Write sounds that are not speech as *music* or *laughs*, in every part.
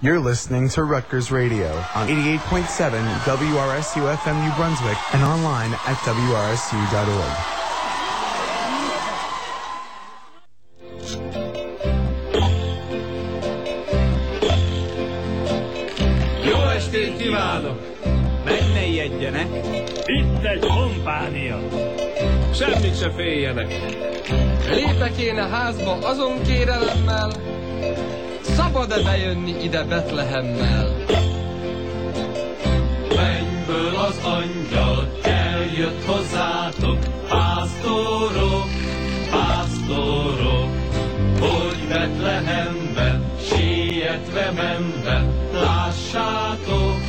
You're listening to Rutgers Radio on 88.7 WRSU FM New Brunswick and online at WRSU.org. Jó estét kívánok! Meg ne ijedjenek! Itt egy kompánia. Semmit se féljenek! Lépek én a házba azon kérelemmel, szabad-e bejönni ide Betlehemmel? Mennyből az angyal eljött hozzátok, pásztorok, pásztorok, hogy Betlehembe, sietve menve, lássátok,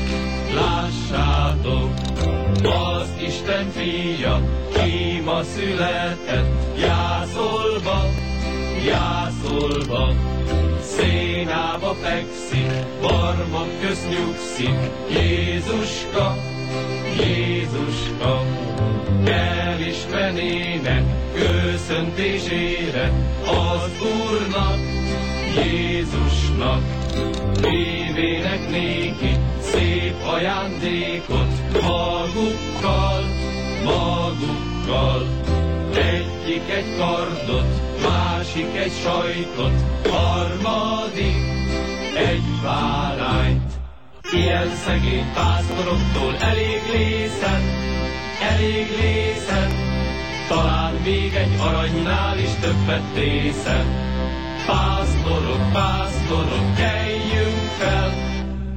lássátok, az Isten fia, ki ma született, jászolva, jászolva, szénába fekszik, barmok közt nyugszik, Jézuska, Jézuska, elismernének köszöntésére az Úrnak, Jézusnak, vévének néki szép ajándékot magukkal, magukkal. Egyik egy kardot, másik egy sajtot, harmadik egy bárányt. Ilyen szegény pásztoroktól elég lészen, elég lészen, talán még egy aranynál is többet tészen. Pásztorok, pásztorok, keljünk fel,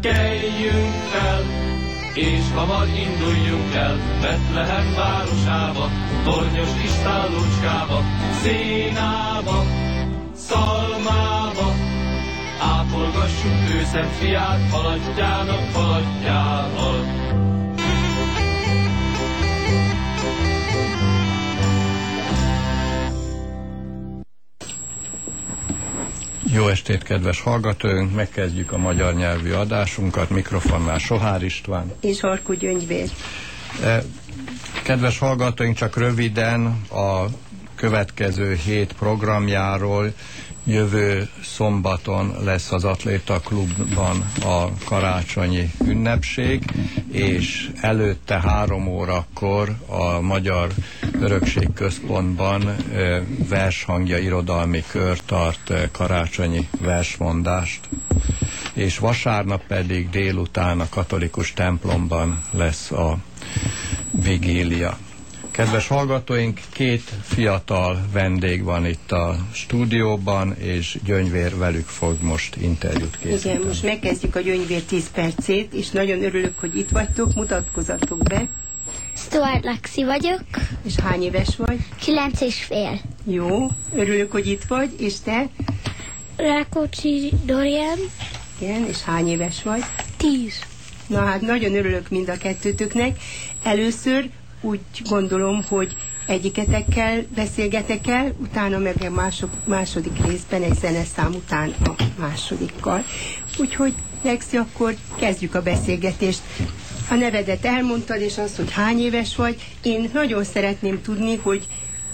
keljünk fel, és hamar induljunk el Betlehem városába, tornyos istállócskába, szénába, szalmába. Ápolgassuk ő szent fiát, haladjának, haladjával. Jó estét, kedves hallgatóink! Megkezdjük a magyar nyelvű adásunkat. Mikrofonnál Sohár István. és Harkú Gyöngyvér. E, Kedves hallgatóink, csak röviden a következő hét programjáról jövő szombaton lesz az Atléta Klubban a karácsonyi ünnepség, és előtte három órakor a Magyar Örökség Központban vershangja irodalmi kör tart karácsonyi versmondást és vasárnap pedig délután a katolikus templomban lesz a vigília. Kedves hallgatóink, két fiatal vendég van itt a stúdióban, és Gyöngyvér velük fog most interjút készíteni. Igen, most megkezdjük a Gyöngyvér 10 percét, és nagyon örülök, hogy itt vagytok, mutatkozatok be. Stuart Lexi vagyok, És hány éves vagy? kilenc és fél. Jó, örülök, hogy itt vagy, és te? Rákóczi Dorian, Igen, és hány éves vagy? tíz. Na hát nagyon örülök mind a kettőtöknek. Először úgy gondolom, hogy egyiketekkel beszélgetek el, utána meg a mások, második részben egy zeneszám után a másodikkal. Úgyhogy Lexi, akkor kezdjük a beszélgetést. A nevedet elmondtad, és az, hogy hány éves vagy. Én nagyon szeretném tudni, hogy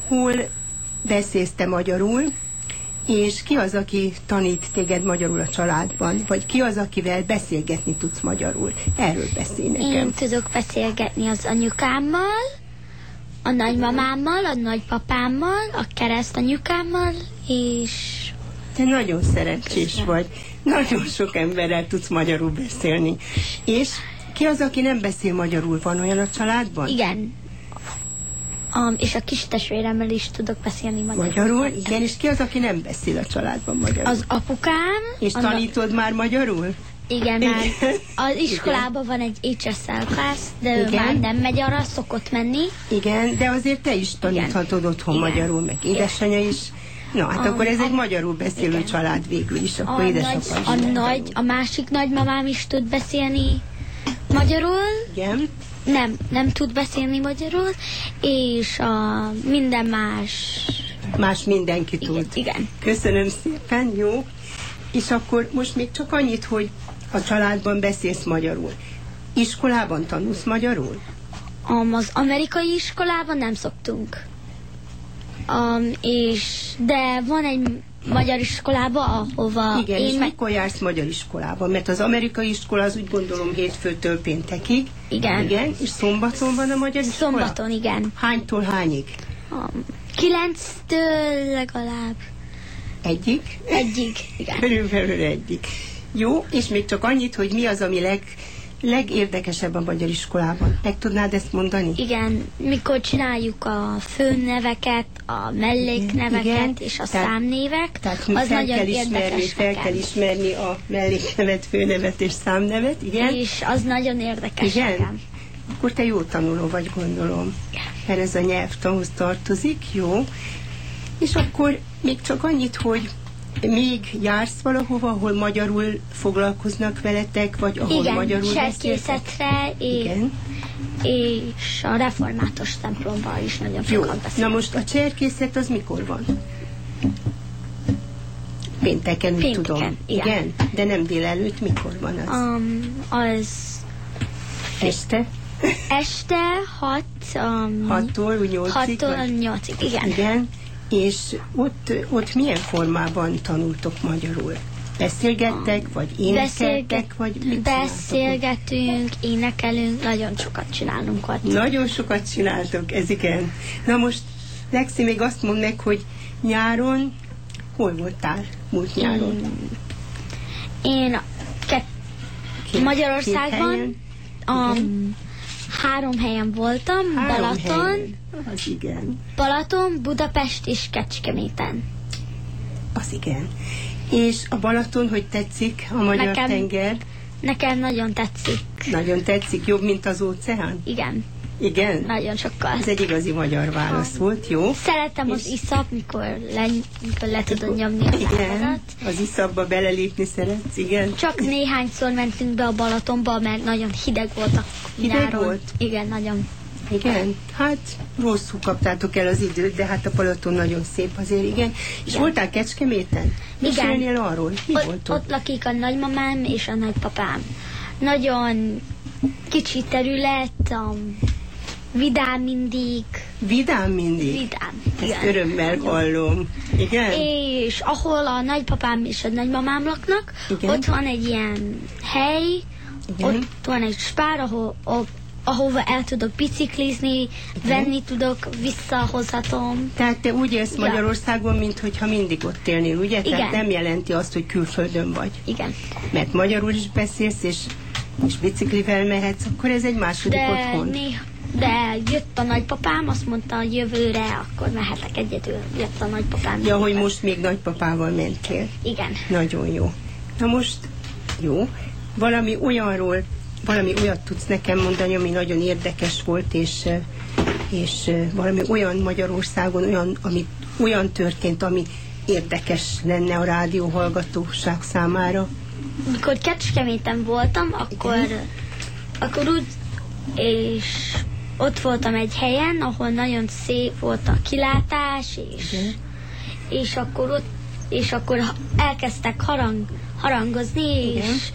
hol beszélsz te magyarul, és ki az, aki tanít téged magyarul a családban? Vagy ki az, akivel beszélgetni tudsz magyarul? Erről beszélj nekem. Én tudok beszélgetni az anyukámmal, a nagymamámmal, a nagypapámmal, a keresztanyukámmal, és Te nagyon szerencsés vagy. Nagyon sok emberrel tudsz magyarul beszélni. És ki az, aki nem beszél magyarul? Van olyan a családban? igen. Um, és a kis testvéremmel is tudok beszélni magyarul. Magyarul? Igen, és ki az, aki nem beszél a családban magyarul? Az apukám. és a na- tanítod már magyarul? Igen, már Igen. az iskolában van egy HSL class, de ő Igen. már nem megy arra, szokott menni. Igen, de azért te is taníthatod otthon Igen. magyarul, meg édesanyja is. Na, hát A- akkor ez egy a- magyarul beszélő Igen. család végül is, A, akkor nagy, édesapa is. a, nagy, a másik nagymamám is tud beszélni magyarul, Igen, nem, nem tud beszélni magyarul, és a minden más, más mindenki igen, tud. igen. Köszönöm szépen, jó. És akkor most még csak annyit, hogy a családban beszélsz magyarul. Iskolában tanulsz magyarul? Um, az amerikai iskolában nem szoktunk. Um, és, de van egy magyar iskolába, ahova Igen, én és mikor jársz magyar iskolába? Mert az amerikai iskola az úgy gondolom hétfőtől péntekig. Igen. Igen, és szombaton van a magyar iskola? Szombaton, igen. Hánytól hányig? Um, kilenctől legalább Egyik? egyig, igen. Körülbelül egyik. Jó, és még csak annyit, hogy mi az, ami leg, legérdekesebb a magyar iskolában. Meg tudnád ezt mondani? Igen, mikor csináljuk a főneveket, a mellékneveket Igen, és a tehát- számnévek, Tehát az fel nagyon kell ismerni, fel kell ismerni a melléknevet, főnevet és számnevet, igen? És az nagyon érdekes Igen? nekem. Akkor te jó tanuló vagy, gondolom. Mert ez a nyelvtanhoz tartozik, jó. És akkor még csak annyit, hogy még jársz valahova, ahol magyarul foglalkoznak veletek, vagy ahol Igen, magyarul beszéltek? serkészetre és, Igen. és a református templomban is nagyon Jó, sokat na beszélünk. most a cserkészet az mikor van? Pénteken, Pénteken, tudom. igen. De nem délelőtt, mikor van az? Um, az Este? este 6 um, 6-tól úgy 8-ig? 6-tól 8-ig, igen. Igen. És ott, ott milyen formában tanultok magyarul? Beszélgettek, vagy énekeltek, vagy mit ott? beszélgetünk, énekelünk, nagyon sokat csinálunk ott. Nagyon sokat csináltok, ez igen. Na most, Lexi, még azt mondd meg, hogy nyáron hol voltál múlt nyáron? Mm. Én ke- Magyarországban helyen? Három helyen voltam, Három Balaton, helyen. Az igen, Balaton, Budapest és Kecskeméten. az igen. És a Balaton, hogy tetszik a magyar Nekem- tenger? Nekem nagyon tetszik. Nagyon tetszik, jobb, mint az óceán? Igen, Igen? nagyon sokkal. Ez egy igazi magyar válasz volt, jó? Szeretem az És- iszap, mikor le, mikor le tudod nyomni a Igen, az iszapba belelépni szeretsz, igen. Csak néhányszor mentünk be a Balatonba, mert nagyon hideg volt a Hideg nyáron. volt? Igen, nagyon. Igen, hát rosszul kaptátok el az időt, de hát a Palaton nagyon szép azért, igen. És Igen. voltál Kecskeméten? Mesélnél arról? Mi Ott, volt ott? ott lakik a nagymamám és a nagypapám. Nagyon kicsi terület, um, vidám mindig, Vidám mindig. vidám. Ezt örömmel hallom. Igen? És ahol a nagypapám és a nagymamám laknak, Igen. ott van egy ilyen hely, Igen. ott van egy spár, ahol, ahol ahova el tudok biciklizni, venni tudok, visszahozhatom. Tehát te úgy élsz Ja. Magyarországon, mintha mindig ott élnél, ugye? Tehát Igen. nem jelenti azt, hogy külföldön vagy. Igen. Mert magyarul is beszélsz, és, és biciklivel mehetsz, akkor ez egy második De, otthon. néha, de jött a nagypapám, azt mondta, hogy jövőre akkor mehetek egyedül. Jött a nagypapám. Ja, hogy most még nagypapával mentél. Igen. Nagyon jó. Na most, jó, valami olyanról, valami olyat tudsz nekem mondani, ami nagyon érdekes volt, és, és valami olyan Magyarországon, olyan, ami, olyan történt, ami érdekes lenne a rádióhallgatóság számára. Mikor Kecskeméten voltam, akkor, akkor úgy, és ott voltam egy helyen, ahol nagyon szép volt a kilátás, és, és akkor ott, és akkor elkezdtek harang, harangozni, Igen. és,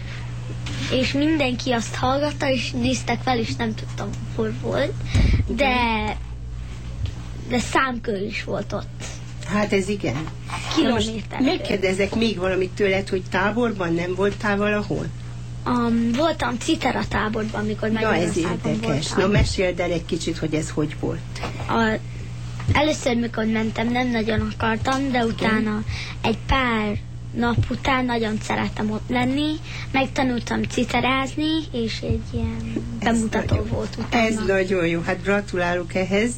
és mindenki azt hallgatta, és néztek fel, és nem tudtam, hol volt, de de számkör is volt ott. Hát ez igen. Kilométer. megkérdezek még valamit tőled, hogy táborban nem voltál valahol? Um, voltam Citera táborban, amikor Na ez Magyarországon érdekes. Na voltam. meséld el egy kicsit, hogy ez hogy volt. A, először, mikor mentem, nem nagyon akartam, de utána egy pár nap után nagyon szerettem ott lenni, megtanultam citerázni, és egy ilyen bemutató nagyon- volt utána. Ez nagyon jó, hát gratulálok ehhez.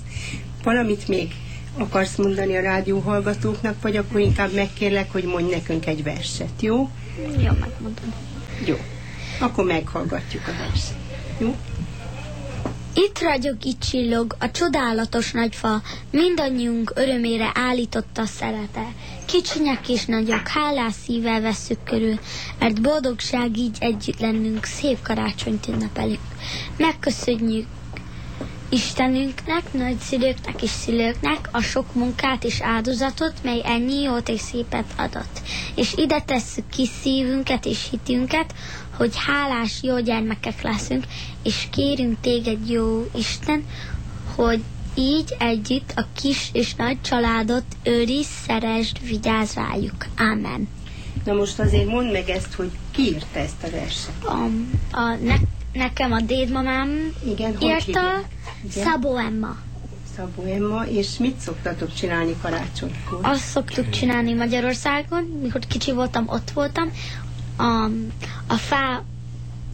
Valamit még akarsz mondani a rádióhallgatóknak, vagy akkor inkább megkérlek, hogy mondj nekünk egy verset, jó? Jó, megmondom. Jó. Akkor meghallgatjuk a verset. Jó? Itt ragyog, itt csillog, a csodálatos nagyfa, mindannyiunk örömére állította a szerete. Kicsinyek és nagyok, hálás szívvel vesszük körül, mert boldogság így együtt lennünk, szép karácsonyt ünnepelünk. Megköszönjük Istenünknek, nagyszülőknek és szülőknek a sok munkát és áldozatot, mely ennyi jót és szépet adott. És ide tesszük ki szívünket és hitünket, hogy hálás jó gyermekek leszünk, és kérünk téged, jó Isten, hogy így együtt a kis és nagy családot őriz, szeresd, vigyázz rájuk. Ámen. Na most azért mondd meg ezt, hogy ki írta ezt a verset. A, a ne, nekem a dédmamám Igen, írta? Igen. Szabó Emma. Szabó Emma, és mit szoktatok csinálni karácsonykor? Azt szoktuk csinálni Magyarországon, mikor kicsi voltam, ott voltam. A, a fá,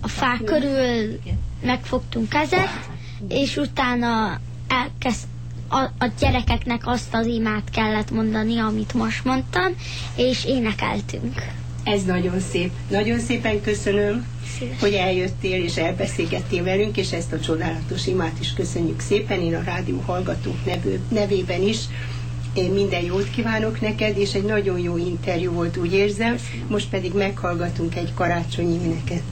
a fá körül megfogtunk kezet, és utána elkezd, a, a gyerekeknek azt az imát kellett mondani, amit most mondtam, és énekeltünk. Ez nagyon szép. Nagyon szépen köszönöm, Szíves. hogy eljöttél és elbeszélgettél velünk, és ezt a csodálatos imát is köszönjük szépen. Én a rádió hallgatók nevő, nevében is én minden jót kívánok neked, és egy nagyon jó interjú volt, úgy érzem. Most pedig meghallgatunk egy karácsonyi éneket.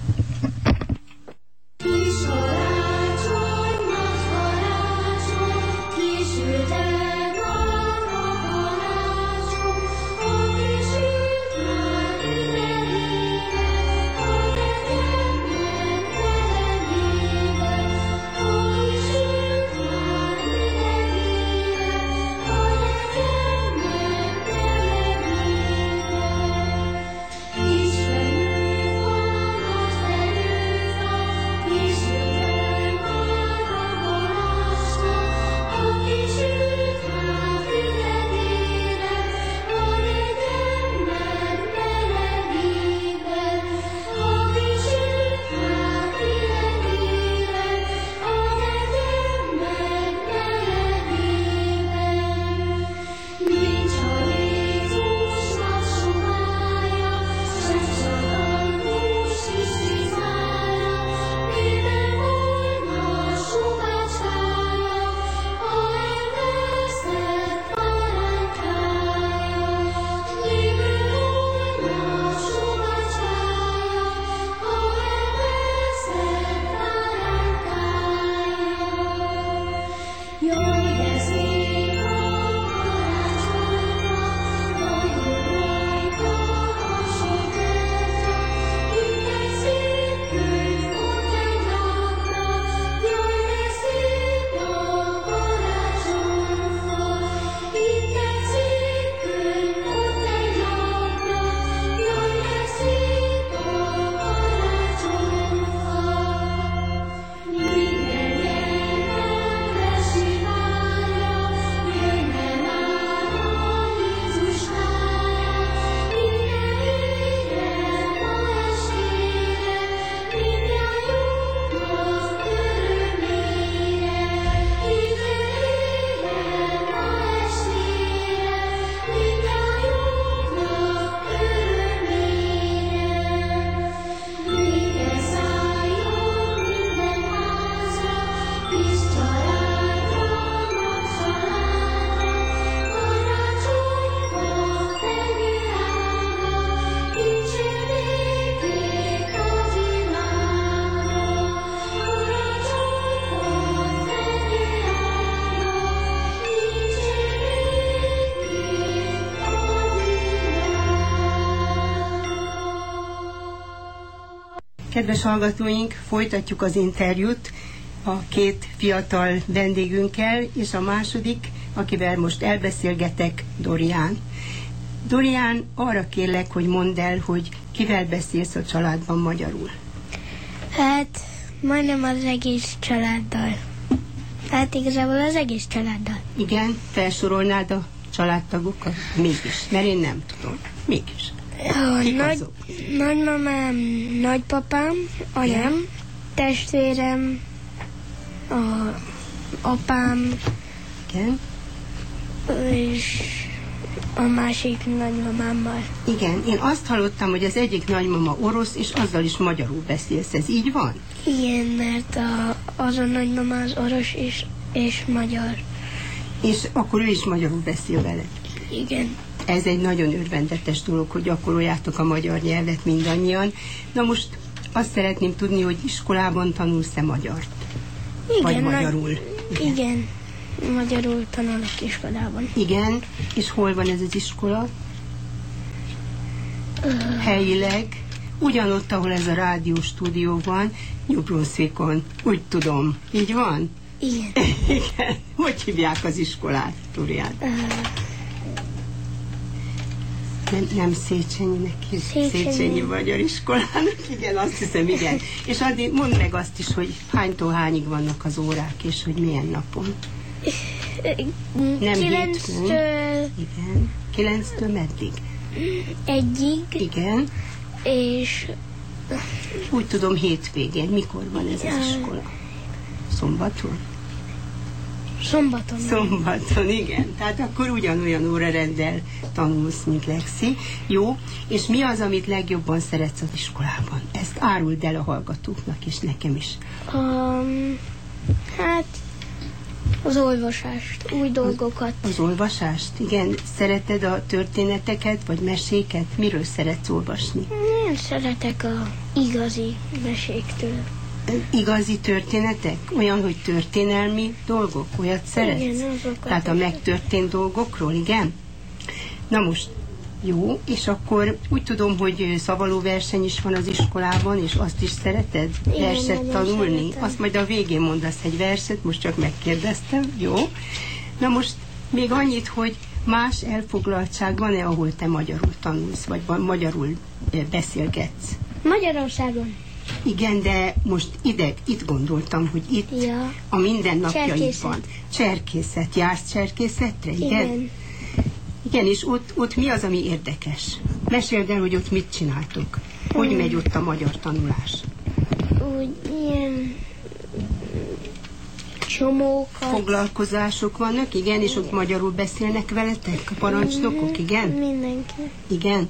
Kedves hallgatóink, folytatjuk az interjút a két fiatal vendégünkkel, és a második, akivel most elbeszélgetek, Dorián. Dorián, arra kérlek, hogy mondd el, hogy kivel beszélsz a családban magyarul. Hát, majdnem az egész családdal. Hát igazából az egész családdal. Igen, felsorolnád a családtagokat? Mégis, mert én nem tudom. Mégis. A Kik nagy, azok? Nagymamám, nagypapám, anyám, testvérem, a apám Igen? és a másik nagymamámmal. Igen, én azt hallottam, hogy az egyik nagymama orosz, és azzal is magyarul beszélsz. Ez így van? Igen, mert a, az a nagymama az orosz és, és magyar. És akkor ő is magyarul beszél veled. Igen. Ez egy nagyon örvendetes dolog, hogy gyakoroljátok a magyar nyelvet mindannyian. Na most azt szeretném tudni, hogy iskolában tanulsz-e magyart? Igen, Vagy magyarul? Igen, magyarul tanulok iskolában. Igen, és hol van ez az iskola? Helyileg, ugyanott, ahol ez a rádió stúdió van, Brunswickon. Úgy tudom. Így van? Igen. *laughs* Igen. Hogy hívják az iskolát, Florián? Nem, nem Széchenyinek is. Széchenyi. Széchenyi Magyar Iskolának. Igen, azt hiszem, igen. És addig mondd meg azt is, hogy hánytól hányig vannak az órák, és hogy milyen napon. Nem Kilenctől Igen. Kilenctől meddig? egyig, Igen. és Úgy tudom, hétvégén. Mikor van ez az iskola? Szombaton? Szombaton. Szombaton, igen. Tehát akkor ugyanolyan órarenddel tanulsz, mint Lexi. Jó, és mi az, amit legjobban szeretsz az iskolában? Ezt áruld el a hallgatóknak és nekem is. Um, hát az olvasást, új dolgokat. Az olvasást? Igen. Szereted a történeteket, vagy meséket? Miről szeretsz olvasni? Én szeretek a igazi meséktől. Igazi történetek? Olyan, hogy történelmi dolgok? Olyat szeretsz? Igen, azokat. Tehát a megtörtént dolgokról, igen? Na most, jó, és akkor úgy tudom, hogy szavaló verseny is van az iskolában, és azt is szereted Igen, verset tanulni? szeretem. Azt majd a végén mondasz egy verset, most csak megkérdeztem, jó? Na most még annyit, hogy más elfoglaltság van-e, ahol te magyarul tanulsz, vagy magyarul eh, beszélgetsz? Magyarországon. Igen, de most ide, itt gondoltam, hogy itt Ja. a mindennapjaidban. Cserkészet. Jársz cserkészetre? Igen. Igen. Igen, és ott, ott mi az, ami érdekes? Meséld el, hogy ott mit csináltok. Hogy megy ott a magyar tanulás? Úgy ilyen csomókat. Foglalkozások vannak, igen, és ott magyarul beszélnek veletek a parancsnokok, igen? Mindenki. Igen.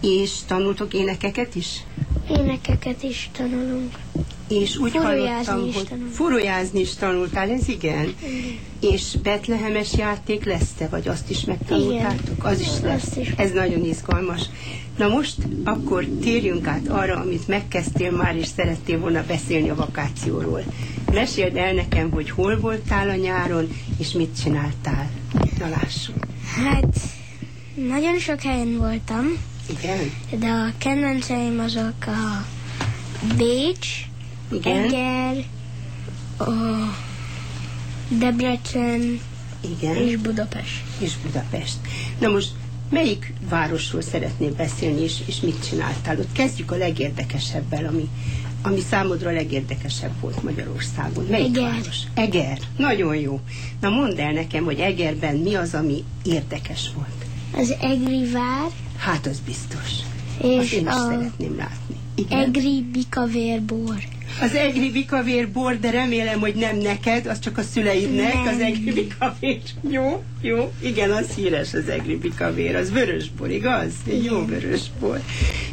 És tanultok énekeket is? Énekeket is tanulunk. És úgy Furujázni hallottam, is hogy tanulok. furujázni is tanultál, ez igen? És betlehemes játék lesz te, vagy azt is megtanultátok? Az is lesz. Azt is. Ez nagyon izgalmas. Na most akkor térjünk át arra, amit megkezdtél már, és szerettél volna beszélni a vakációról. Meséld el nekem, hogy hol voltál a nyáron, és mit csináltál. Na lássuk. Hát nagyon sok helyen voltam, Igen? de a kedvenceim azok a Bécs, Igen? Eger, a Debrecen Igen. és Budapest. és Budapest. Na most melyik városról szeretnél beszélni, és, és mit csináltál ott? Kezdjük a legérdekesebbel, ami, ami számodra a legérdekesebb volt Magyarországon. Melyik Eger. város? Eger. Nagyon jó. Na mondd el nekem, hogy Egerben mi az, ami érdekes volt. Az Egri vár Hát az biztos. Azt és én is a szeretném látni. Igen. Egri bikavérbor. Az egri bikavér bor, de remélem, hogy nem neked, az csak a szüleidnek, Nem. az egri bikavér. Jó, jó, igen, az híres az egri bikavér, az vörös bor, igaz? Egy jó vörös bor.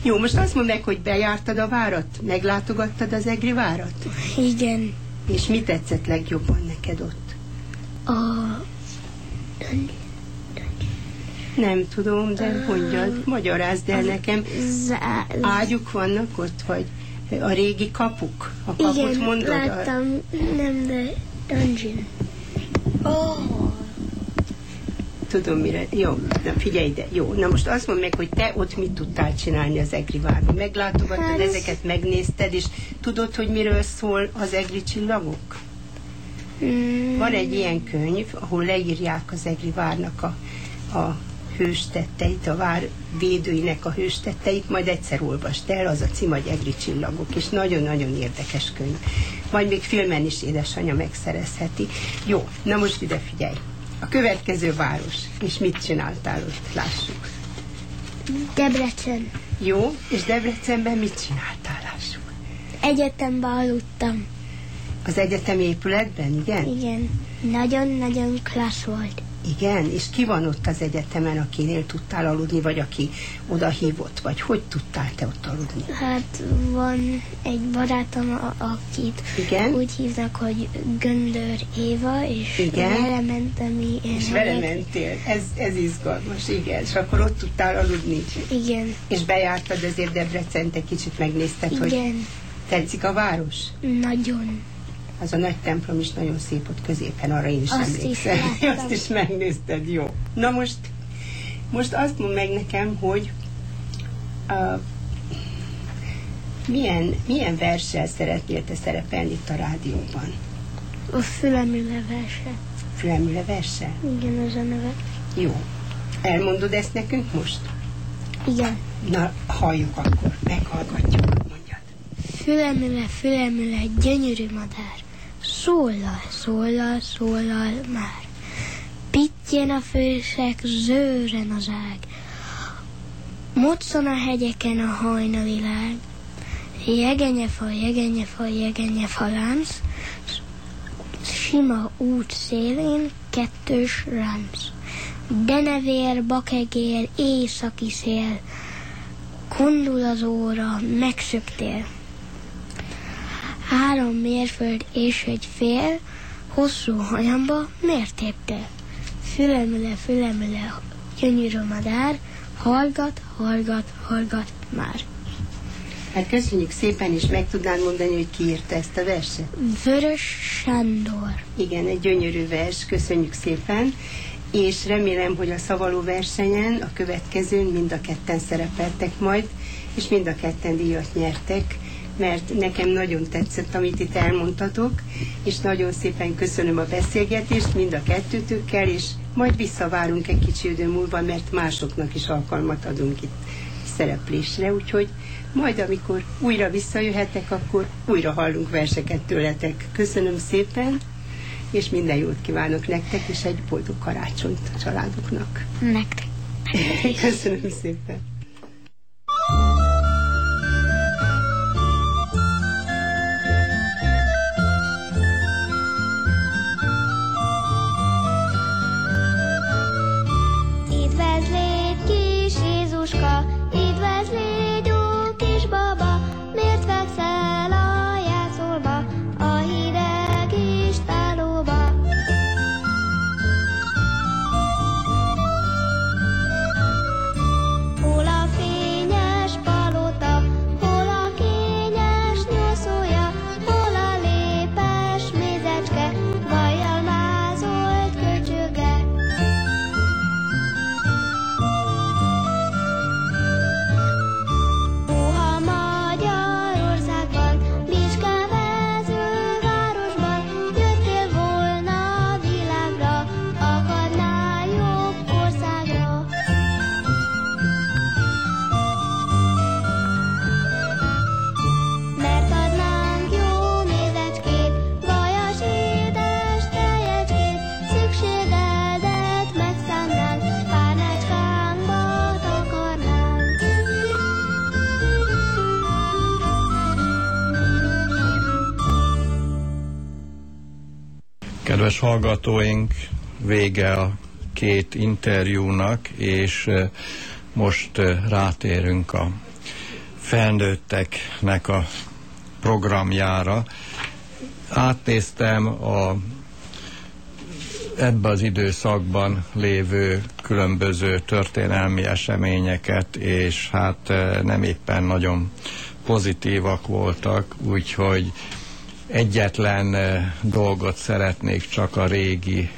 Jó, most azt mondd meg, hogy bejártad a várat? Meglátogattad az egri várat? Igen. És mi tetszett legjobban neked ott? A Nem tudom, de mondjad, magyarázd el nekem. zá... Ágyuk vannak ott, vagy a régi kapuk? A kaput Igen, mondod? A- láttam, nem, de dungeon. Tudom mire. Jó, na figyelj ide. Jó, na most azt mondd meg, hogy te ott mit tudtál csinálni az Egri várban. Meglátogattad Hát- ezeket, megnézted, és tudod, hogy miről szól az Egri csillagok? Mm, Van egy ilyen könyv, ahol leírják az Egri várnak a, a hőstetteit, a vár védőinek a hőstetteit, majd egyszer olvast el, az a cím, hogy Egri csillagok, és nagyon-nagyon érdekes könyv. Majd még filmen is édesanyja megszerezheti. Jó, na most ide figyelj. A következő város, és mit csináltál ott, lássuk. Debrecen. Jó, és Debrecenben mit csináltál, lássuk. Egyetemben aludtam. Az egyetemi épületben, igen? Igen. Nagyon-nagyon klassz volt. Igen, és ki van ott az egyetemen, akinél tudtál aludni, vagy aki oda hívott, vagy hogy tudtál te ott aludni? Hát van egy barátom, akit Igen? úgy hívnak, hogy Göndör Éva, és Igen. vele mentem És vele mentél, ez, ez izgalmas, igen, és akkor ott tudtál aludni. Igen, És bejártad azért Debrecent, egy kicsit megnézted, hogy igen, tetszik a város? nagyon. Az a nagy templom is nagyon szép ott középen, arra én is Azt is emlékszem. *laughs* láttam. Azt is megnézted, jó. Na most, most azt mondd meg nekem, hogy uh, milyen, milyen verssel szeretnél te szerepelni itt a rádióban? A fülemüle verse. Fülemüle verse? Igen, az a neve. Jó. Elmondod ezt nekünk most? Igen. Na, halljuk akkor, meghallgatjuk, mondjad. Fülemüle, fülemüle, gyönyörű madár. Szólal, szólal, szólal már. Pittyen a fősek, zőren az ág. Moccan a hegyeken a hajnali lág. Jegenyefa, jegenyefa, jegenyefa lánc. Sima út szélén kettős ránc. Denevér, bakegér, északi szél. Kondul az óra, megszöktél. Három mérföld és egy fél, hosszú hajamba miért téptél? Fülemüle, fülemüle, gyönyörű madár, hallgat, hallgat, hallgat már. Hát köszönjük szépen, és meg tudnád mondani, hogy ki írta ezt a verset? Vörös Sándor. Igen, egy gyönyörű vers, köszönjük szépen, és remélem, hogy a szavaló versenyen, a következőn mind a ketten szerepeltek majd, és mind a ketten díjat nyertek, mert nekem nagyon tetszett, amit itt elmondtatok, és nagyon szépen köszönöm a beszélgetést mind a kettőtökkel, és majd visszavárunk egy kicsi idő múlva, mert másoknak is alkalmat adunk itt szereplésre, úgyhogy majd amikor újra visszajöhetek, akkor újra hallunk verseket tőletek. Köszönöm szépen, és minden jót kívánok nektek, és egy boldog karácsonyt a családoknak. Nektek. *laughs* Köszönöm szépen. Kedves hallgatóink, vége a két interjúnak, és most rátérünk a felnőtteknek a programjára. Átnéztem a ebbe az időszakban lévő különböző történelmi eseményeket, és hát nem éppen nagyon pozitívak voltak, úgyhogy egyetlen dolgot szeretnék csak a régi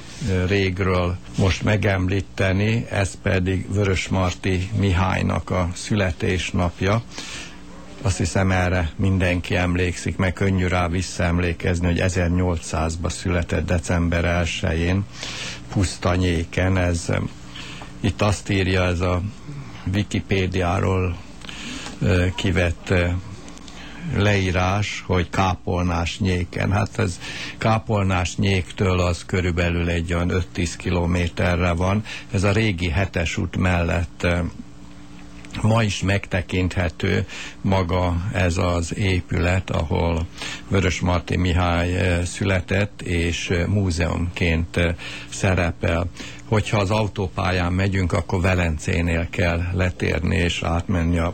régről most megemlíteni, ez pedig Vörösmarty Mihálynak a születésnapja. Azt hiszem erre mindenki emlékszik, meg könnyű rá visszaemlékezni, hogy 1800-ban született december 1-én Pusztanyéken. Ez, itt azt írja ez a Wikipédiáról kivett leírás, hogy kápolnás nyéken. Hát ez kápolnás nyéktől az körülbelül egy olyan 5-10 kilométerre van. Ez a régi hetes út mellett eh, ma is megtekinthető maga ez az épület, ahol Vörös Marti Mihály eh, született, és eh, múzeumként szerepel. Hogyha az autópályán megyünk, akkor Velencénél kell letérni és átmenni a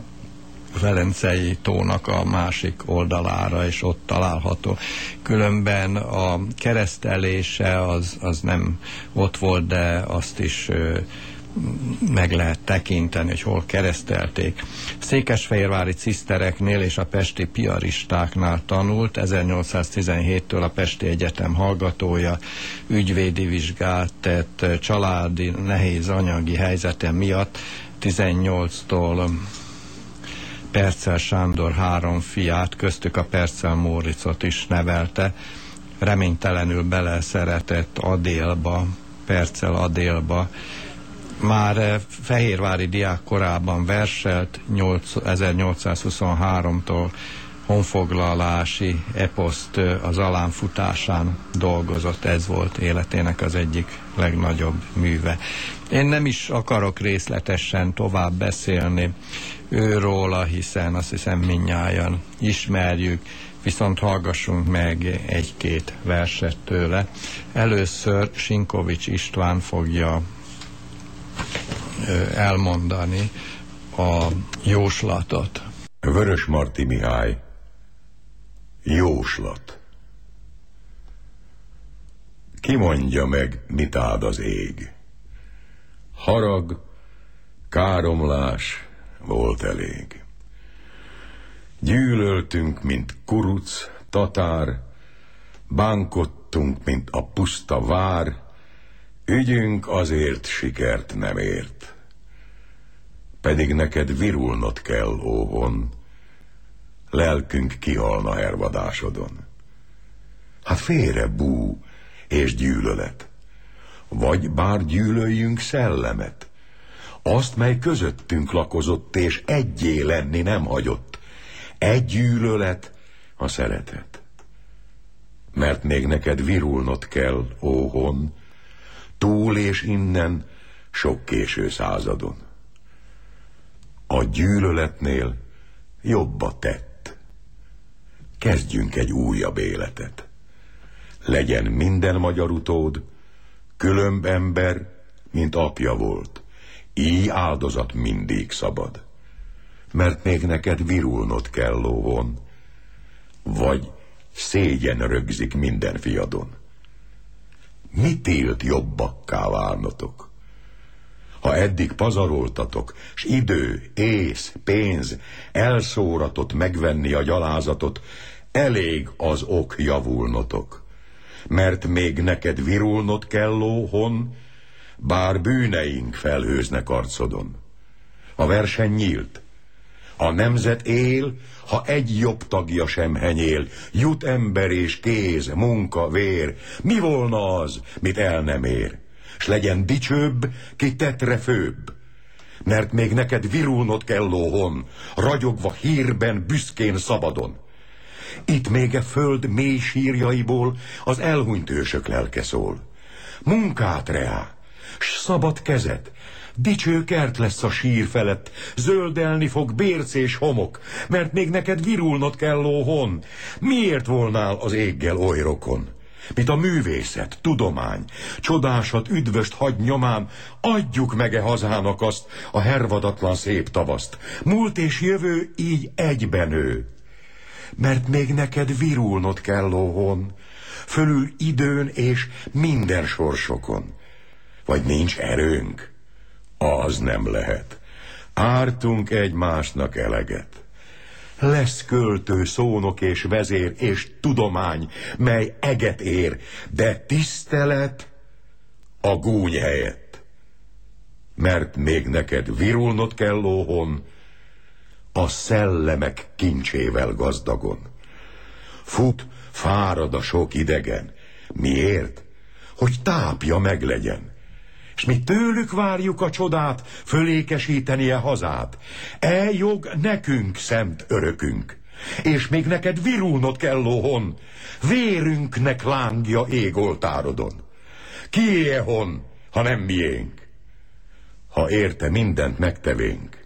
Velencei tónak a másik oldalára, és ott található. Különben a keresztelése az, az nem ott volt, de azt is meg lehet tekinteni, hogy hol keresztelték. Székesfehérvári cisztereknél és a pesti piaristáknál tanult, 1817-től a Pesti Egyetem hallgatója, ügyvédi vizsgát tett családi nehéz anyagi helyzete miatt 18-tól Percel Sándor három fiát, köztük a Percel Móricot is nevelte. reménytelenül beleszeretett Adélba, Percel Adélba. Már eh, Fehérvári diák korában verselt 8 1823-tól honfoglalási eposzt az alánfutásán dolgozott, ez volt életének az egyik legnagyobb műve. Én nem is akarok részletesen tovább beszélni őróla, hiszen azt hiszem minnyáján ismerjük, viszont hallgassunk meg egy-két verset tőle. Először Sinkovics István fogja elmondani a jóslatot. Vörös Marti Mihály Jóslat Ki mondja meg, mit áld az ég? Harag, káromlás volt elég. Gyűlöltünk, mint kuruc, tatár, bánkodtunk, mint a puszta vár, ügyünk azért sikert nem ért. Pedig neked virulnod kell, óvon, lelkünk kihalna hervadásodon. Hát félre bú és gyűlölet, vagy bár gyűlöljünk szellemet, azt, mely közöttünk lakozott, és egyé lenni nem hagyott. Egy gyűlölet, a szeretet. Mert még neked virulnod kell, óhon, túl és innen, sok késő századon. A gyűlöletnél jobb a tett. Kezdjünk egy újabb életet. Legyen minden magyar utód, különb ember, mint apja volt. Így áldozat mindig szabad. Mert még neked virulnod kell lóvon, vagy szégyen rögzik minden fiadon. Mi tilt jobbakká válnotok? Ha eddig pazaroltatok, s idő, ész, pénz, elszóratot megvenni a gyalázatot, elég az ok javulnotok. Mert még neked virulnod kell lóhon, bár bűneink felhőznek arcodon. A verseny nyílt. A nemzet él, ha egy jobb tagja sem henyél, jut ember és kéz, munka, vér, mi volna az, mit el nem ér? S legyen dicsőbb, ki tetre főbb. Mert még neked virulnod kell lóhon, ragyogva hírben, büszkén, szabadon. Itt még e föld mély sírjaiból az elhunyt ősök lelke szól. Munkát reá, s szabad kezet, dicső kert lesz a sír felett, zöldelni fog bérc és homok, mert még neked virulnod kell lóhon. Miért volnál az éggel oly rokon? Mint a művészet, tudomány, csodásat, üdvöst hagy nyomán, adjuk meg-e hazának azt, a hervadatlan szép tavaszt. Múlt és jövő így egyben ő. Mert még neked virulnod kell lóhon, fölül időn és minden sorsokon. Vagy nincs erőnk? Az nem lehet. Ártunk egymásnak eleget. Lesz költő, szónok és vezér és tudomány, mely eget ér, de tisztelet a gúny helyett. Mert még neked virulnod kell lóhon, a szellemek kincsével gazdagon. Fut, fárad a sok idegen. Miért? Hogy tápja meglegyen s mi tőlük várjuk a csodát, fölékesítenie hazát. E jog nekünk szent örökünk, és még neked virulnod kell lóhon, vérünknek lángja égoltárodon. Kié hon, ha nem miénk? Ha érte mindent megtevénk,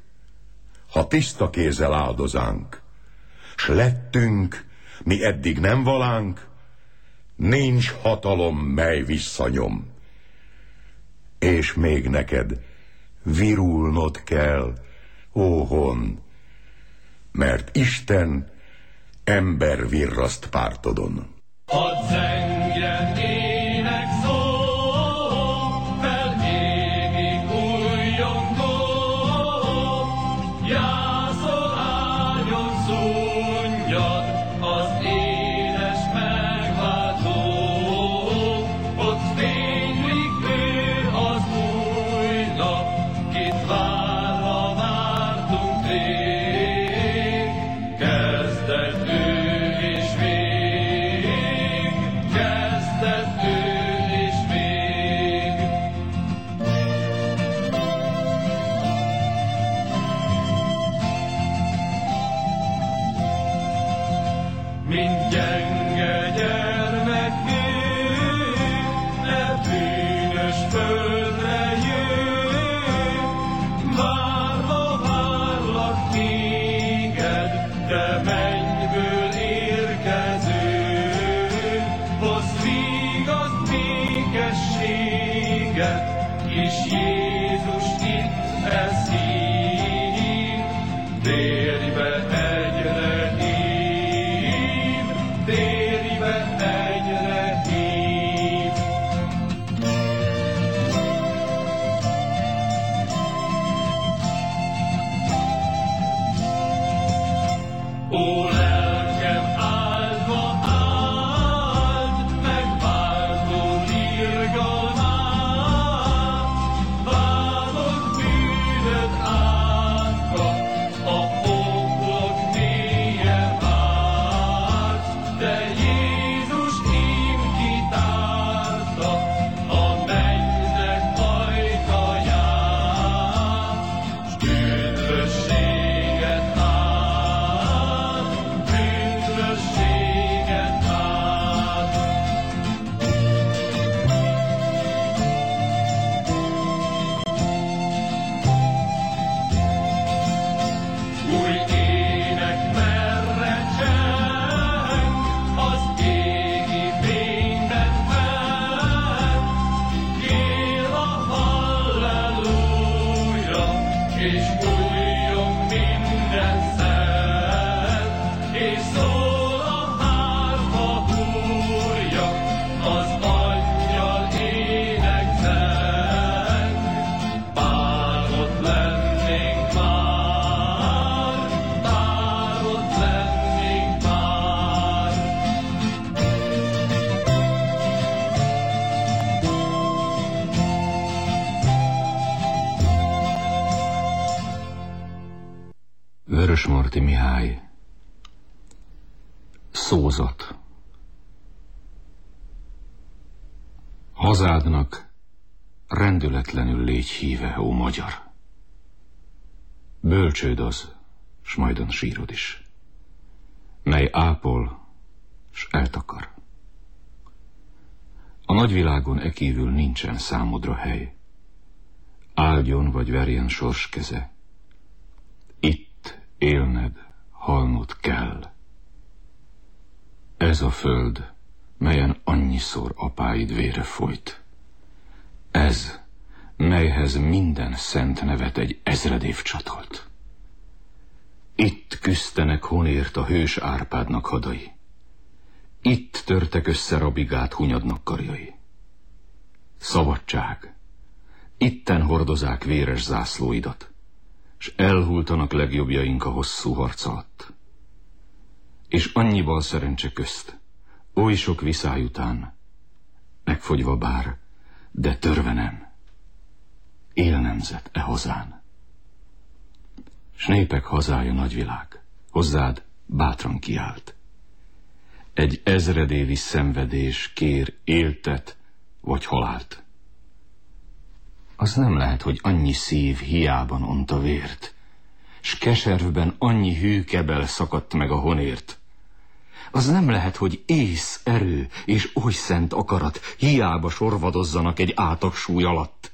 ha tiszta kézzel áldozánk, s lettünk, mi eddig nem valánk, nincs hatalom, mely visszanyom és még neked virulnod kell, óhon, mert Isten ember virraszt pártodon. Hadd zengjen ének Bölcsőd az, s majdan sírod is, mely ápol, s eltakar. A nagyvilágon e kívül nincsen számodra hely. Áldjon vagy verjen sors keze. Itt élned, halnod kell. Ez a föld, melyen annyiszor apáid vére folyt. Ez, melyhez minden szent nevet egy ezred év csatolt. Itt küzdenek honért a hős Árpádnak hadai. Itt törtek össze rabigát hunyadnak karjai. Szabadság. Itten hordozák véres zászlóidat, s elhultanak legjobbjaink a hosszú harc alatt. És annyival szerencse közt, oly sok viszály után, megfogyva bár, de törve nem. Él nemzet e hazán. S népek hazája nagyvilág, hozzád bátran kiált. Egy ezredévi szenvedés kér éltet vagy halált. Az nem lehet, hogy annyi szív hiában ont a vért, s keservben annyi hű kebel szakadt meg a honért. Az nem lehet, hogy ész, erő és oly szent akarat hiába sorvadozzanak egy átag súly alatt.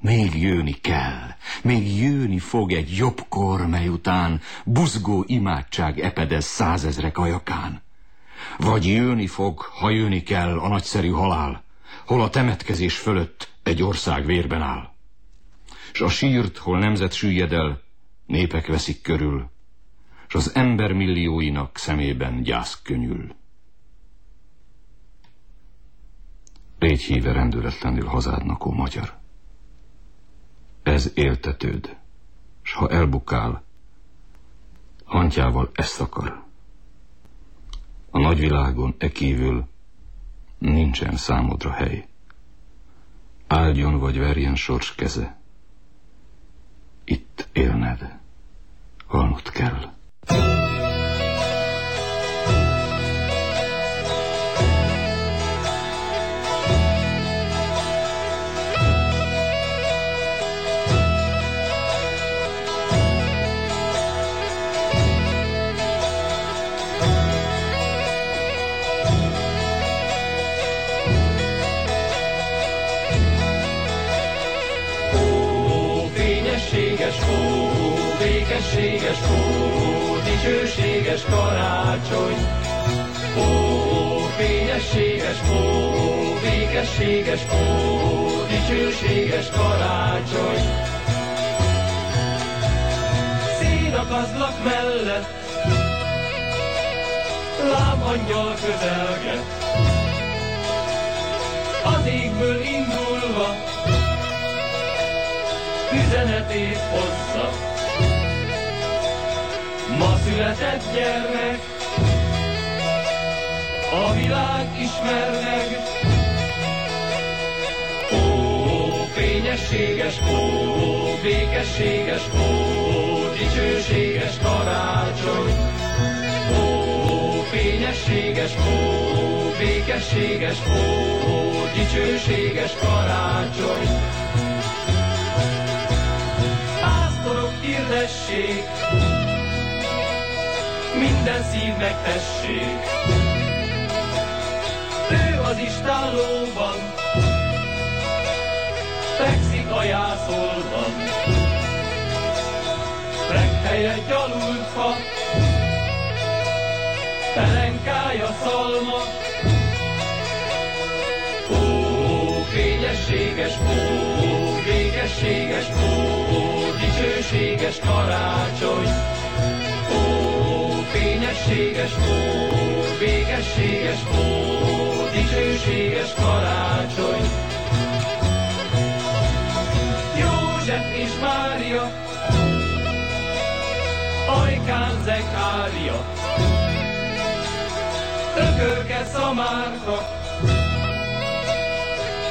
Még jönni kell, még jönni fog egy jobb kor, mely után buzgó imádság epedez százezrek ajakán. Vagy jönni fog, ha jönni kell a nagyszerű halál, hol a temetkezés fölött egy ország vérben áll. S a sírt, hol nemzet süllyed el, népek veszik körül, s az ember millióinak szemében gyász könyül. Légy híve rendületlenül hazádnak, ó magyar. Ez éltetőd, s ha elbukál, hantjával ezt akar. A nagyvilágon e kívül nincsen számodra hely. Áldjon vagy verjen sors keze. Itt élned, halnod kell. Békességes ó, dicsőséges karácsony. Ó, fényességes ó, békességes ó, dicsőséges karácsony. Színakazlak mellett, lám angyal közelget. Az égből indulva, üzenetét hozza. Ma született gyermek, a világ ismer meg. Ó, fényességes, ó, békességes, ó, dicsőséges karácsony. Ó, fényességes, ó, békességes, ó, dicsőséges karácsony. Pásztorok hirdessék, minden szívnek tessék. Ő az istállóban, fekszik a jászolban. Rekhelye gyalult fa, pelenkája szalma. Fényességes, ó, békességes, ó, dicsőséges karácsony. Ó, fényességes, ó, békességes, ó, dicsőséges karácsony. József és Mária, ajkán Zekária, tökölke szamárka,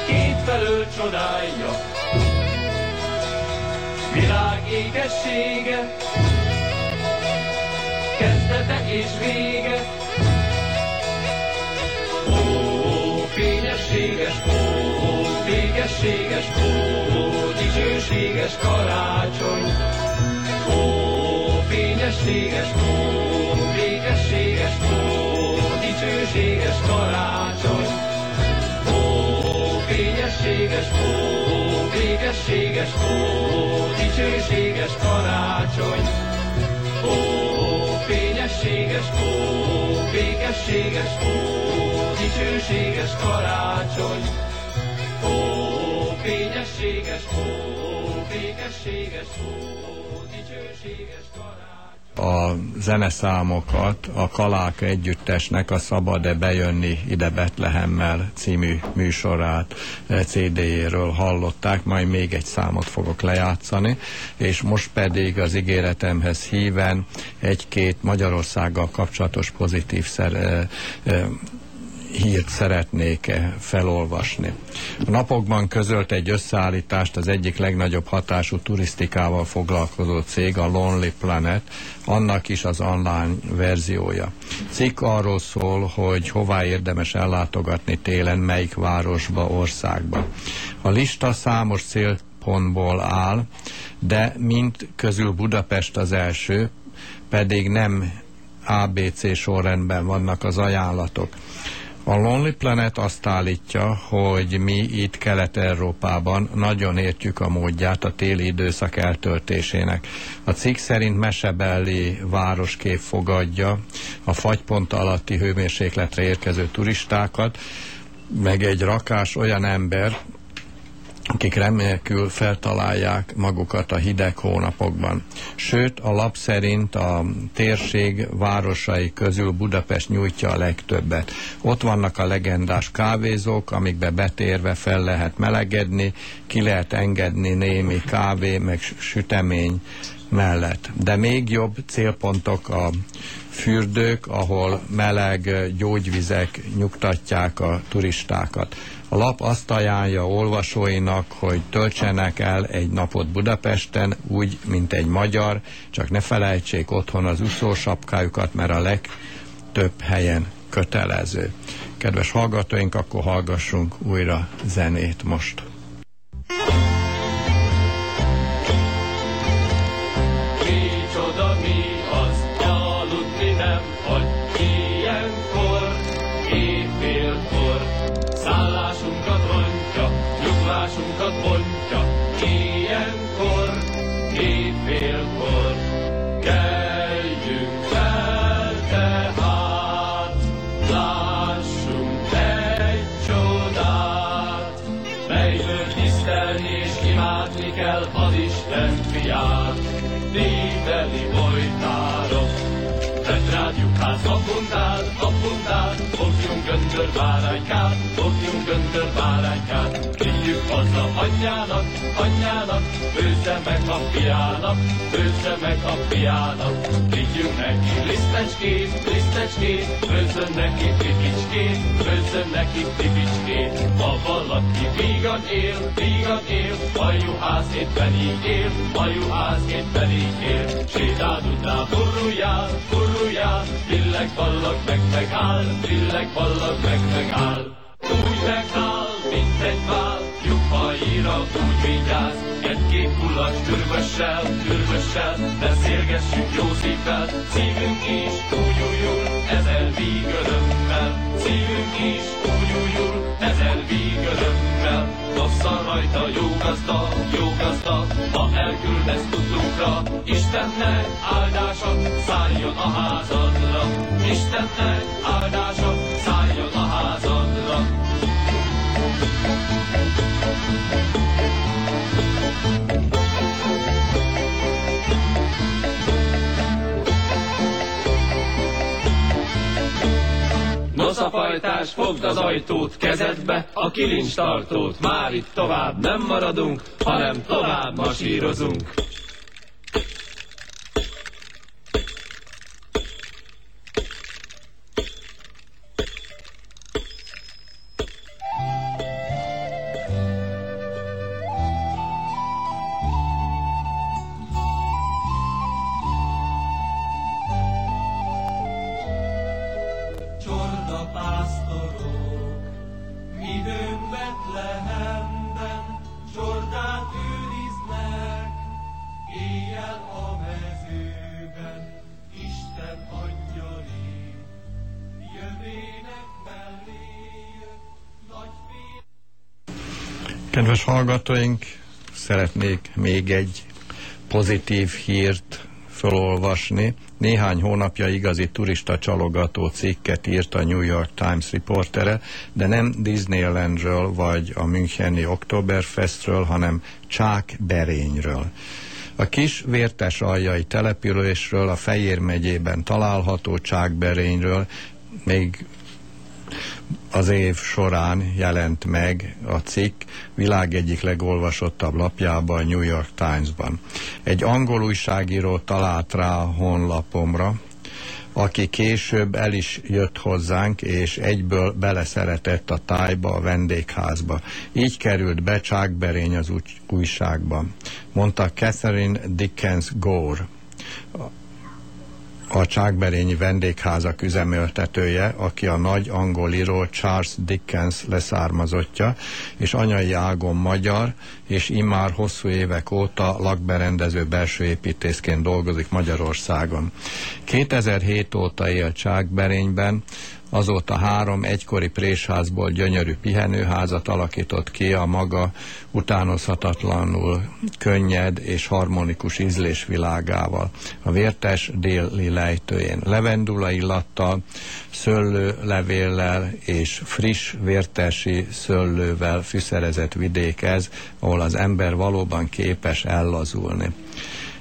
kétfelől csodája. Világ ékessége, és vége. Ó, fényességes, ó, békességes, ó, dicsőséges karácsony. Ó, fényességes, ó, békességes, ó, dicsőséges karácsony. Ó, fényességes, ó, békességes, ó, dicsőséges karácsony. Ó, fényességes, ó, békességes, ó, dicsőséges karácsony. Ó, fényességes, ó, békességes, ó, dicsőséges karácsony. A zeneszámokat a Kalák együttesnek a Szabad-e bejönni ide Betlehemmel című műsorát eh, CD-jéről hallották, majd még egy számot fogok lejátszani, és most pedig az ígéretemhez híven egy-két Magyarországgal kapcsolatos pozitív szer, eh, eh, hírt szeretnék felolvasni. A napokban közölt egy összeállítást az egyik legnagyobb hatású turisztikával foglalkozó cég, a Lonely Planet, annak is az online verziója. Cikk arról szól, hogy hová érdemes ellátogatni télen, melyik városba, országba. A lista számos célpontból áll, de mint közül Budapest az első, pedig nem ABC sorrendben vannak az ajánlatok. A Lonely Planet azt állítja, hogy mi itt Kelet-Európában nagyon értjük a módját a téli időszak eltöltésének. A cikk szerint mesebeli városkép fogadja a fagypont alatti hőmérsékletre érkező turistákat, meg egy rakás olyan ember, akik remélkül feltalálják magukat a hideg hónapokban. Sőt, a lap szerint a térség városai közül Budapest nyújtja a legtöbbet. Ott vannak a legendás kávézók, amikbe betérve fel lehet melegedni, ki lehet engedni némi kávé, meg sütemény mellett. De még jobb célpontok a fürdők, ahol meleg gyógyvizek nyugtatják a turistákat. A lap azt ajánlja olvasóinak, hogy töltsenek el egy napot Budapesten, úgy, mint egy magyar, csak ne felejtsék otthon az úszósapkájukat, mert a legtöbb helyen kötelező. Kedves hallgatóink, akkor hallgassunk újra zenét most. Micsoda Opium gönder barakat, opium gönder barakat. Vigyük haza anyjának, anyjának, főzze meg a fiának, főzze meg a fiának. Vigyünk neki lisztecskét, lisztecskét, főzzön neki pipicskét, főzzön neki pipicskét. Ha valaki vígan él, vígan él, a juhászétben így él, a juhászétben így él. Sétád után burruljál, burruljál, billeg ballag meg megáll, billeg ballag meg megáll. Úgy megáll, mint egy vál, lyukhaira úgy vigyáz, egy-két kulacs körvössel, körvössel, beszélgessünk jó szívvel, szívünk is úgy újul, ezer víg szívünk is úgy újul, ezer víg örömmel, Bassza rajta jó gazda, jó gazda, ha elküldesz tudtunkra, Istennek áldása szálljon a házadra, Istennek áldása szálljon a házadra. Noszafajtás, fogd az ajtót kezedbe, a kilincstartót, már itt tovább nem maradunk, hanem tovább masírozunk. Kedves hallgatóink, szeretnék még egy pozitív hírt felolvasni. Néhány hónapja igazi turista csalogató cikket írt a New York Times riportere, de nem Disneylandről vagy a Müncheni Oktoberfestről, hanem Csák Berényről. A kis vértes aljai településről, a Fejér megyében található Csákberényről még az év során jelent meg a cikk világ egyik legolvasottabb lapjában, New York Times-ban. Egy angol újságíró talált rá a honlapomra, aki később el is jött hozzánk, és egyből beleszeretett a tájba, a vendégházba. Így került be Csákberény az újságba. Mondta Catherine Dickens Gore a Csákberényi vendégházak üzemeltetője, aki a nagy angol író Charles Dickens leszármazottja, és anyai ágon magyar, és immár hosszú évek óta lakberendező belső építészként dolgozik Magyarországon. 2007 óta él Csákberényben, Azóta három egykori présházból gyönyörű pihenőházat alakított ki a maga utánozhatatlanul könnyed és harmonikus ízlés világával. A vértes déli lejtőjén levendula illattal, szőlőlevéllel és friss vértesi szőlővel fűszerezett vidék ez, ahol az ember valóban képes ellazulni.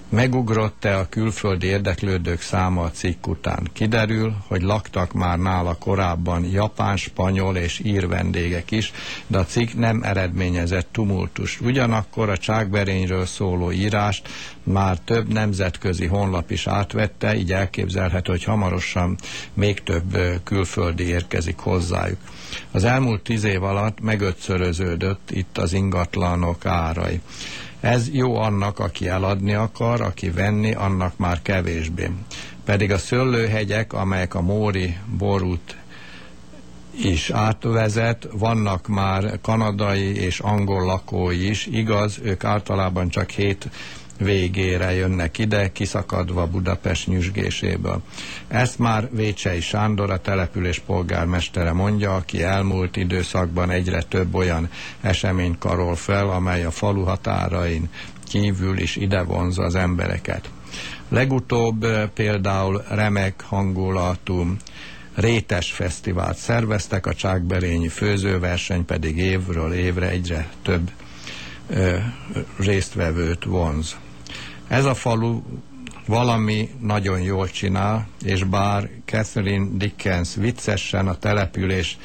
Megugrott-e a külföldi érdeklődők száma a cikk után? Kiderül, hogy laktak már nála korábban japán, spanyol és ír vendégek is, de a cikk nem eredményezett tumultus. Ugyanakkor a csákberényről szóló írást már több nemzetközi honlap is átvette, így elképzelhető, hogy hamarosan még több külföldi érkezik hozzájuk. Az elmúlt tíz év alatt megötszöröződött itt az ingatlanok árai. Ez jó annak, aki eladni akar, aki venni, annak már kevésbé. Pedig a szőlőhegyek, amelyek a Móri borút is átvezet, vannak már kanadai és angol lakói is, igaz, ők általában csak hét végére jönnek ide, kiszakadva Budapest nyüzsgéséből. Ezt már Vécsei Sándor, a település polgármestere mondja, aki elmúlt időszakban egyre több olyan eseményt karol fel, amely a falu határain kívül is ide vonza az embereket. Legutóbb például remek hangulatú rétes fesztivált szerveztek, a Csákberényi főzőverseny pedig évről évre egyre több ö, résztvevőt vonz. Ez a falu valami nagyon jól csinál, és bár Catherine Dickens viccesen a település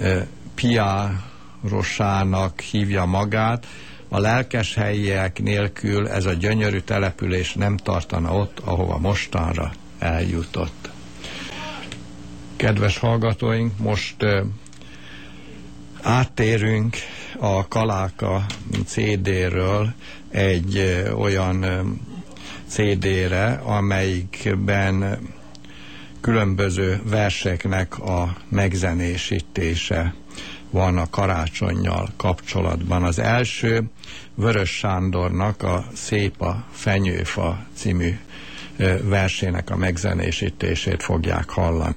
e, piárosának hívja magát, a lelkes helyiek nélkül ez a gyönyörű település nem tartana ott, ahova mostanra eljutott. Kedves hallgatóink, most e, áttérünk a Kaláka CD-ről egy olyan CD-re, amelyikben különböző verseknek a megzenésítése van a karácsonyjal kapcsolatban. Az első Vörös Sándornak a Szép a Fenyőfa című versének a megzenésítését fogják hallani.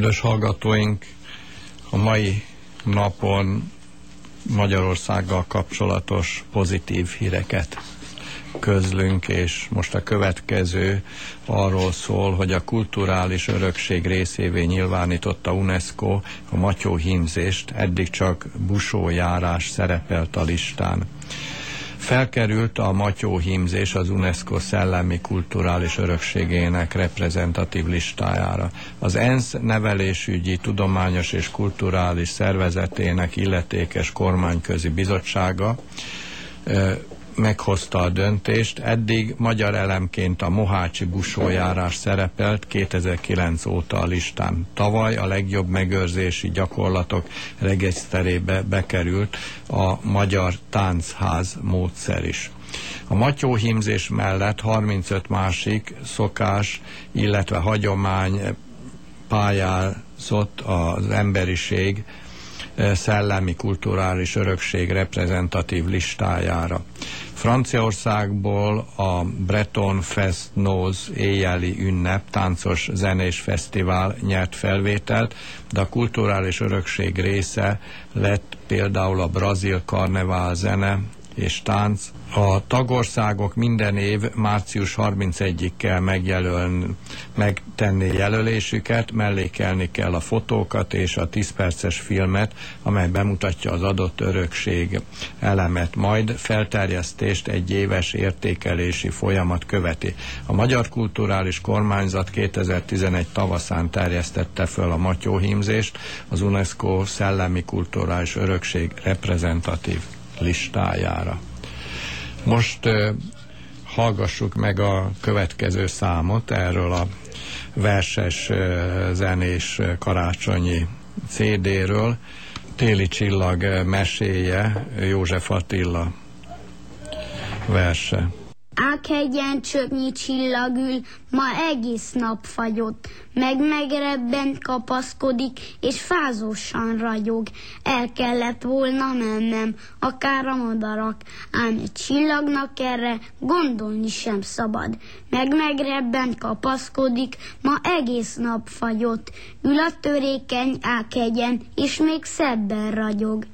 Kedves hallgatóink, a mai napon Magyarországgal kapcsolatos pozitív híreket közlünk, és most a következő arról szól, hogy a kulturális örökség részévé nyilvánította UNESCO a Matyó hímzést, eddig csak busójárás szerepelt a listán. Felkerült a Matyó hímzés az UNESCO szellemi kulturális örökségének reprezentatív listájára. Az ENSZ nevelésügyi, tudományos és kulturális szervezetének illetékes kormányközi bizottsága meghozta a döntést. Eddig magyar elemként a Mohácsi busójárás szerepelt 2009 óta a listán. Tavaly a legjobb megőrzési gyakorlatok regiszterébe bekerült a Magyar Táncház módszer is. A matyóhímzés mellett 35 másik szokás, illetve hagyomány pályázott az emberiség szellemi kulturális örökség reprezentatív listájára. Franciaországból a Breton Fest Nose éjjeli ünnep, táncos zenés fesztivál nyert felvételt, de a kulturális örökség része lett például a brazil karnevál zene és tánc, a tagországok minden év március 31-ig kell megjelölni, megtenni jelölésüket, mellékelni kell a fotókat és a 10 perces filmet, amely bemutatja az adott örökség elemet. Majd felterjesztést egy éves értékelési folyamat követi. A Magyar Kulturális Kormányzat 2011 tavaszán terjesztette föl a matyóhímzést, az UNESCO szellemi kulturális örökség reprezentatív listájára. Most hallgassuk meg a következő számot erről a verses, zenés karácsonyi CD-ről. Téli csillag meséje, József Attila verse. Ákegyen csöpnyi csillagül, ma egész nap fagyott, meg megrebben kapaszkodik, és fázósan ragyog. El kellett volna mennem, akár a madarak, ám egy csillagnak erre gondolni sem szabad. Meg megrebben kapaszkodik, ma egész nap fagyott, ül a törékeny ákegyen, és még szebben ragyog.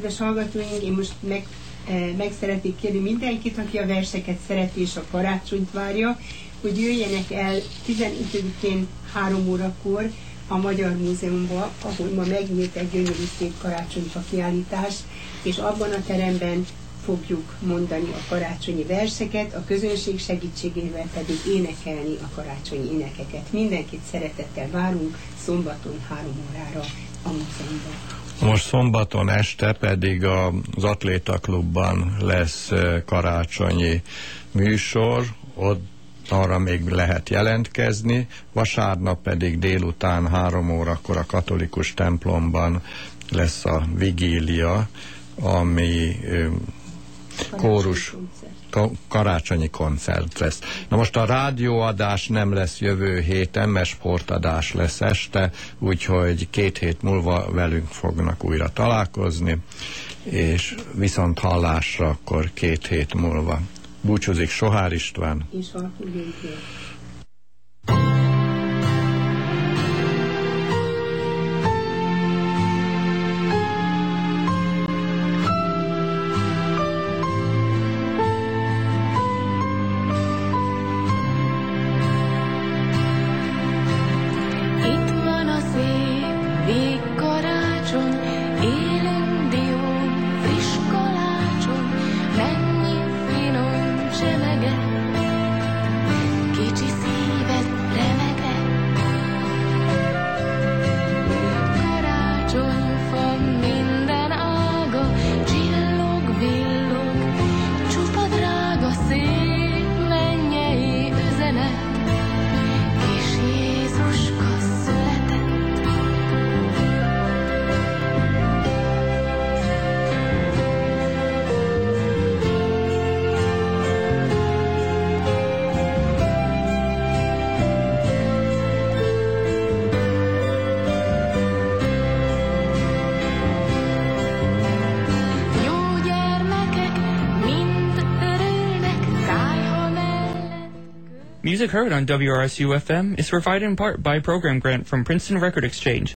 Kedves hallgatóink, én most meg, eh, meg szeretnék kérni mindenkit, aki a verseket szereti és a karácsonyt várja, hogy jöjjenek el 15-én 3 órakor a Magyar Múzeumba, ahol ma megnyílt egy gyönyörű szép karácsonyfa kiállítás, és abban a teremben fogjuk mondani a karácsonyi verseket, a közönség segítségével pedig énekelni a karácsonyi énekeket. Mindenkit szeretettel várunk szombaton 3 órára a múzeumban. Most szombaton este pedig az Atléta Klubban lesz karácsonyi műsor, ott arra még lehet jelentkezni, vasárnap pedig délután három órakor a katolikus templomban lesz a vigília, ami kórus ka- karácsonyi koncert lesz. Na most a rádióadás nem lesz jövő héten, mert sportadás lesz este, úgyhogy két hét múlva velünk fognak újra találkozni, és viszont hallásra akkor két hét múlva. Búcsúzik Sohár István. És Music heard on WRSU FM is provided in part by a program grant from Princeton Record Exchange